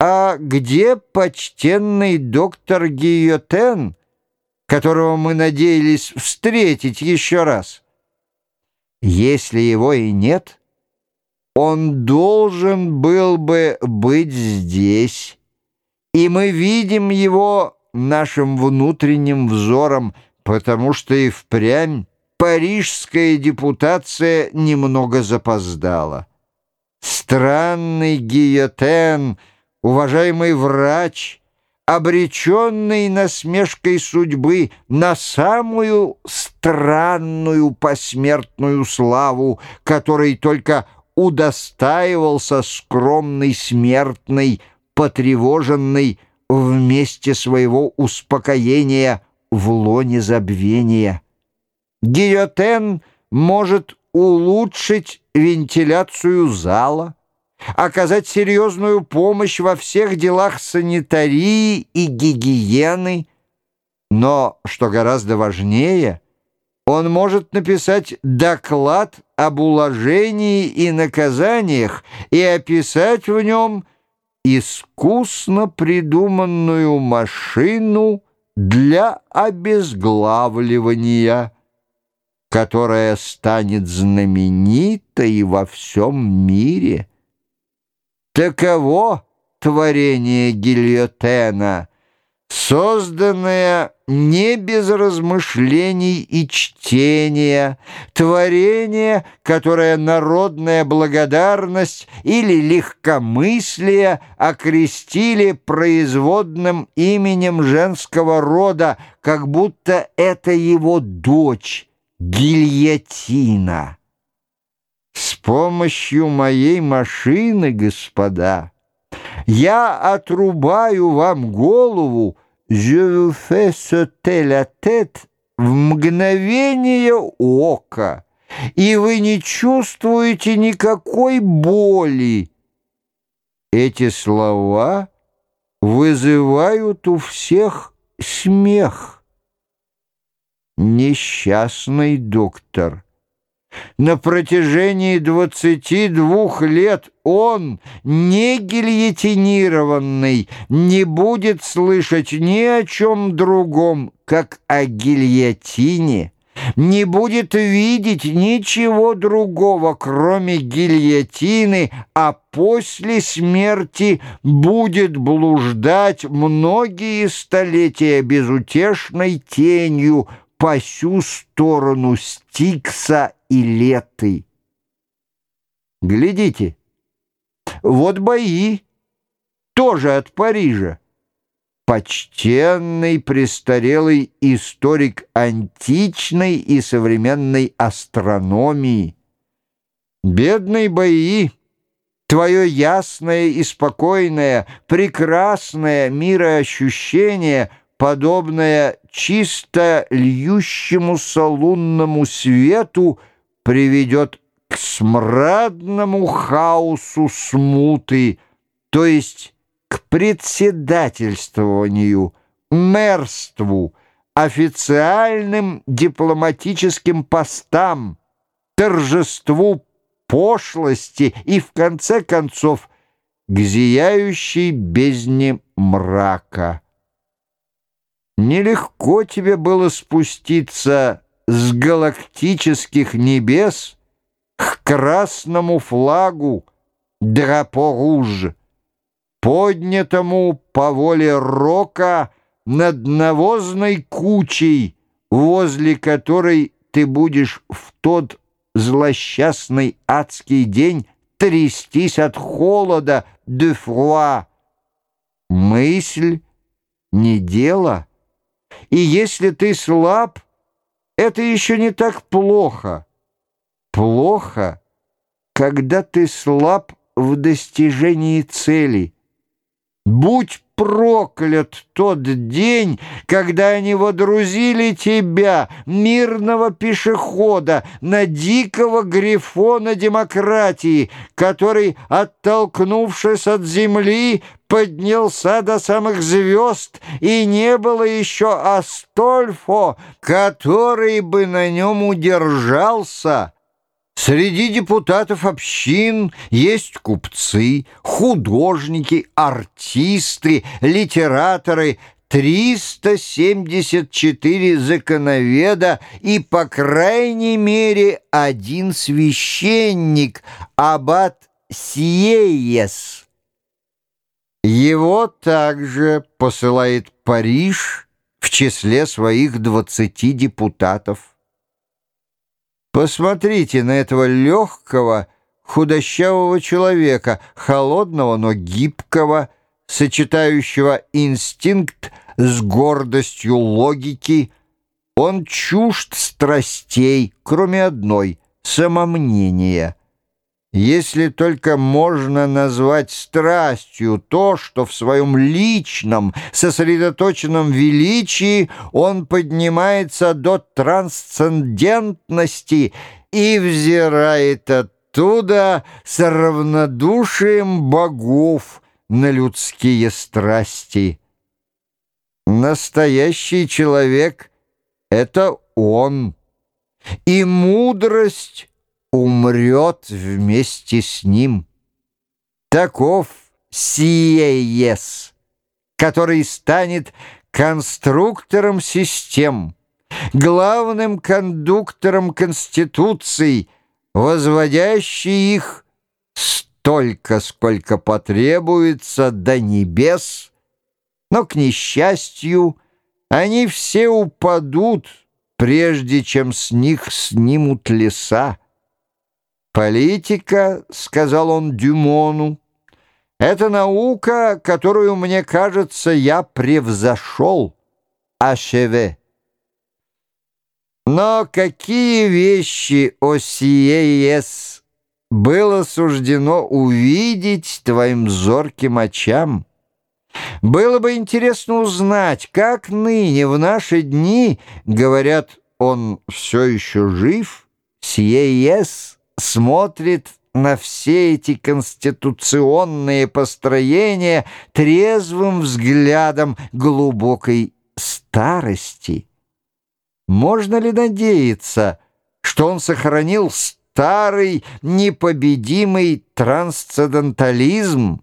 А где почтенный доктор Гийотен, которого мы надеялись встретить еще раз? Если его и нет, он должен был бы быть здесь, и мы видим его нашим внутренним взором, потому что и впрямь парижская депутация немного запоздала. Странный Гиотен, уважаемый врач, обреченный насмешкой судьбы на самую странную посмертную славу, которой только удостаивался скромный смертный, потревоженный вместе своего успокоения в лоне забвения. Гильотен может улучшить вентиляцию зала, оказать серьезную помощь во всех делах санитарии и гигиены, но, что гораздо важнее, он может написать доклад об уложении и наказаниях и описать в нем искусно придуманную машину для обезглавливания которая станет знаменитой во всем мире. Таково творение гильотена, созданное не без размышлений и чтения, творение, которое народная благодарность или легкомыслие окрестили производным именем женского рода, как будто это его дочь, гильотина. Помощью моей машины, господа, я отрубаю вам голову, je vous fais sauter в мгновение ока, и вы не чувствуете никакой боли. Эти слова вызывают у всех смех несчастный доктор. На протяжении 22 лет он, не гильотинированный, не будет слышать ни о чем другом, как о гильотине, не будет видеть ничего другого, кроме гильотины, а после смерти будет блуждать многие столетия безутешной тенью, по сю сторону Стикса и Леты. Глядите, вот бои, тоже от Парижа. Почтенный престарелый историк античной и современной астрономии. Бедные бои, твое ясное и спокойное, прекрасное мироощущение — подобное чисто льющемуся лунному свету, приведет к смрадному хаосу смуты, то есть к председательствованию, мэрству, официальным дипломатическим постам, торжеству пошлости и, в конце концов, к зияющей бездне мрака. Нелегко тебе было спуститься с галактических небес к красному флагу Драпо-Руж, поднятому по воле Рока над навозной кучей, возле которой ты будешь в тот злосчастный адский день трястись от холода, де фруа. Мысль не дело — и если ты слаб, это еще не так плохо. Плохо, когда ты слаб в достижении цели. Будь проклят тот день, когда они водрузили тебя, мирного пешехода, на дикого грифона демократии, который, оттолкнувшись от земли, поднялся до самых звезд, и не было еще Астольфо, который бы на нем удержался». Среди депутатов общин есть купцы, художники, артисты, литераторы, 374 законоведа и, по крайней мере, один священник, аббат Сиеес. Его также посылает Париж в числе своих 20 депутатов. Посмотрите на этого легкого, худощавого человека, холодного, но гибкого, сочетающего инстинкт с гордостью логики. Он чужд страстей, кроме одной — самомнения. Если только можно назвать страстью то, что в своем личном, сосредоточенном величии он поднимается до трансцендентности и взирает оттуда с равнодушием богов на людские страсти. Настоящий человек — это он, и мудрость умрет вместе с ним. Таков Сиеес, который станет конструктором систем, главным кондуктором конституций, возводящий их столько, сколько потребуется до небес, но, к несчастью, они все упадут, прежде чем с них снимут леса. «Политика», — сказал он Дюмону, — «это наука, которую, мне кажется, я превзошел, Ашеве». Но какие вещи о Сиеес было суждено увидеть твоим зорким очам? Было бы интересно узнать, как ныне в наши дни, говорят, он все еще жив, Сиеес — смотрит на все эти конституционные построения трезвым взглядом глубокой старости. Можно ли надеяться, что он сохранил старый непобедимый трансцендентализм?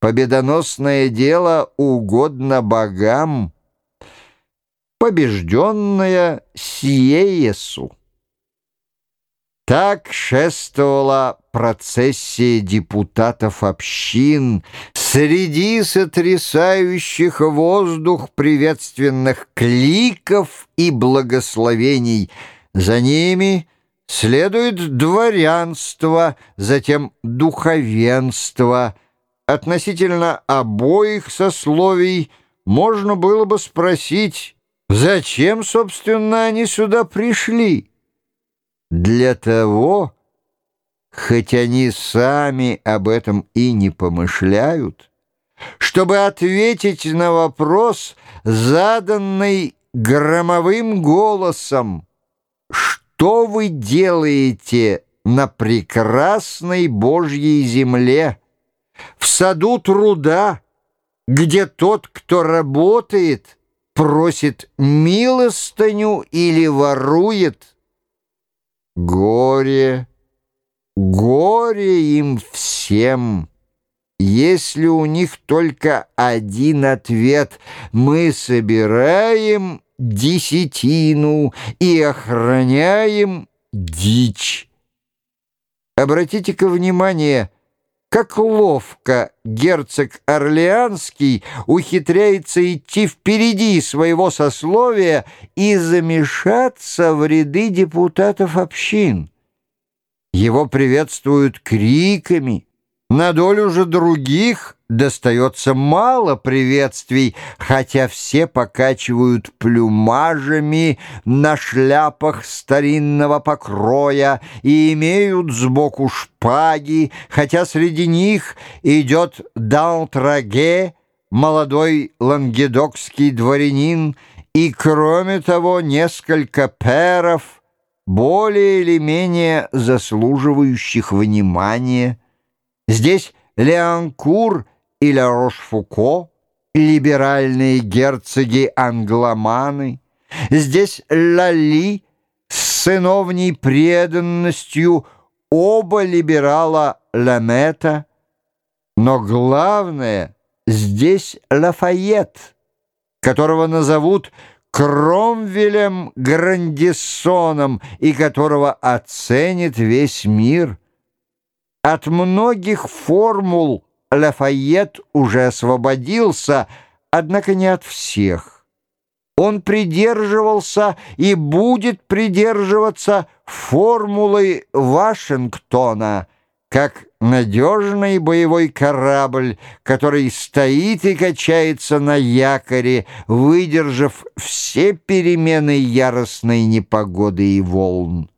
Победоносное дело угодно богам, побежденное Сиеесу. Так шествовала процессия депутатов общин среди сотрясающих воздух приветственных кликов и благословений. За ними следует дворянство, затем духовенство. Относительно обоих сословий можно было бы спросить, зачем, собственно, они сюда пришли? Для того, хоть они сами об этом и не помышляют, чтобы ответить на вопрос, заданный громовым голосом, «Что вы делаете на прекрасной Божьей земле, в саду труда, где тот, кто работает, просит милостыню или ворует?» Горе, горе им всем. Если у них только один ответ «Мы собираем десятину и охраняем дичь». Обратите-ка внимание, как ловко герцог Орлеанский ухитряется идти впереди своего сословия и замешаться в ряды депутатов общин. Его приветствуют криками, на долю же других достается мало приветствий, хотя все покачивают плюмажами на шляпах старинного покроя и имеют сбоку шпаги, хотя среди них идет Далтраге, молодой лангедокский дворянин, и, кроме того, несколько перов, более или менее заслуживающих внимания. Здесь Леанкур или Рошфуко, либеральные герцоги-англоманы. Здесь Лали с сыновней преданностью оба либерала Ламета, но главное здесь Лафайет, которого назовут Кромвелем Грандиссоном и которого оценит весь мир. От многих формул Лафайет уже освободился, однако не от всех. Он придерживался и будет придерживаться формулы Вашингтона — как надежный боевой корабль, который стоит и качается на якоре, выдержав все перемены яростной непогоды и волн.